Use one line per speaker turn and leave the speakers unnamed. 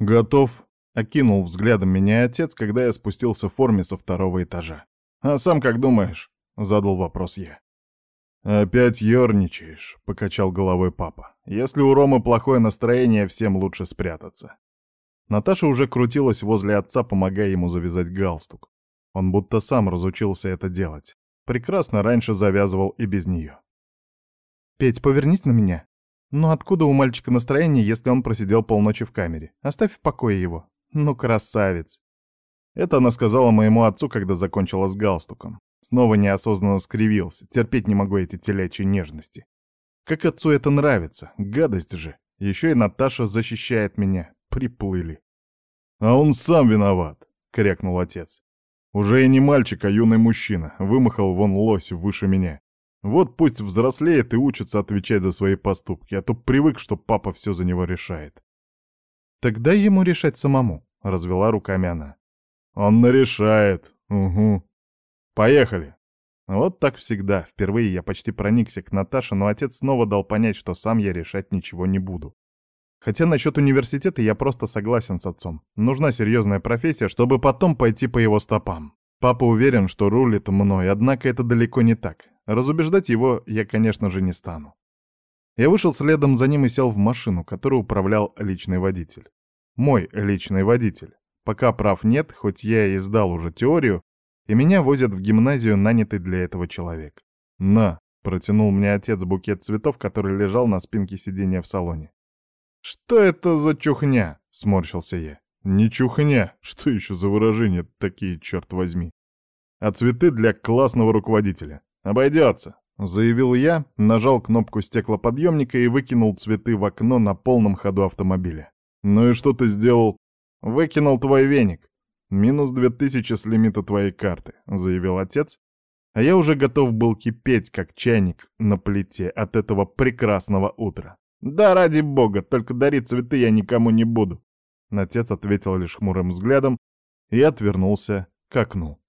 «Готов», — окинул взглядом меня отец, когда я спустился в форме со второго этажа. «А сам как думаешь?» — задал вопрос я. «Опять ерничаешь», — покачал головой папа. «Если у Ромы плохое настроение, всем лучше спрятаться». Наташа уже крутилась возле отца, помогая ему завязать галстук. Он будто сам разучился это делать. Прекрасно раньше завязывал и без нее. «Петь, повернись на меня. Ну откуда у мальчика настроение, если он просидел полночи в камере? Оставь в покое его. Ну, красавец!» Это она сказала моему отцу, когда закончила с галстуком. Снова неосознанно скривился. Терпеть не могу эти телячьи нежности. Как отцу это нравится. Гадость же. Еще и Наташа защищает меня. Приплыли. А он сам виноват, крякнул отец. Уже и не мальчик, а юный мужчина. Вымахал вон лось выше меня. Вот пусть взрослеет и учится отвечать за свои поступки, а то привык, что папа все за него решает. Тогда ему решать самому, развела руками она. Он нарешает, угу. Поехали!» Вот так всегда. Впервые я почти проникся к Наташе, но отец снова дал понять, что сам я решать ничего не буду. Хотя насчет университета я просто согласен с отцом. Нужна серьезная профессия, чтобы потом пойти по его стопам. Папа уверен, что рулит мной, однако это далеко не так. Разубеждать его я, конечно же, не стану. Я вышел следом за ним и сел в машину, которую управлял личный водитель. Мой личный водитель. Пока прав нет, хоть я и сдал уже теорию, и меня возят в гимназию, нанятый для этого человек. «На!» — протянул мне отец букет цветов, который лежал на спинке сиденья в салоне. «Что это за чухня?» — сморщился я. «Не чухня! Что еще за выражения такие, черт возьми?» «А цветы для классного руководителя. Обойдется!» — заявил я, нажал кнопку стеклоподъемника и выкинул цветы в окно на полном ходу автомобиля. «Ну и что ты сделал?» «Выкинул твой веник. «Минус две тысячи с лимита твоей карты», — заявил отец, а я уже готов был кипеть, как чайник на плите от этого прекрасного утра. «Да, ради бога, только дарить цветы я никому не буду», — отец ответил лишь хмурым взглядом и отвернулся к окну.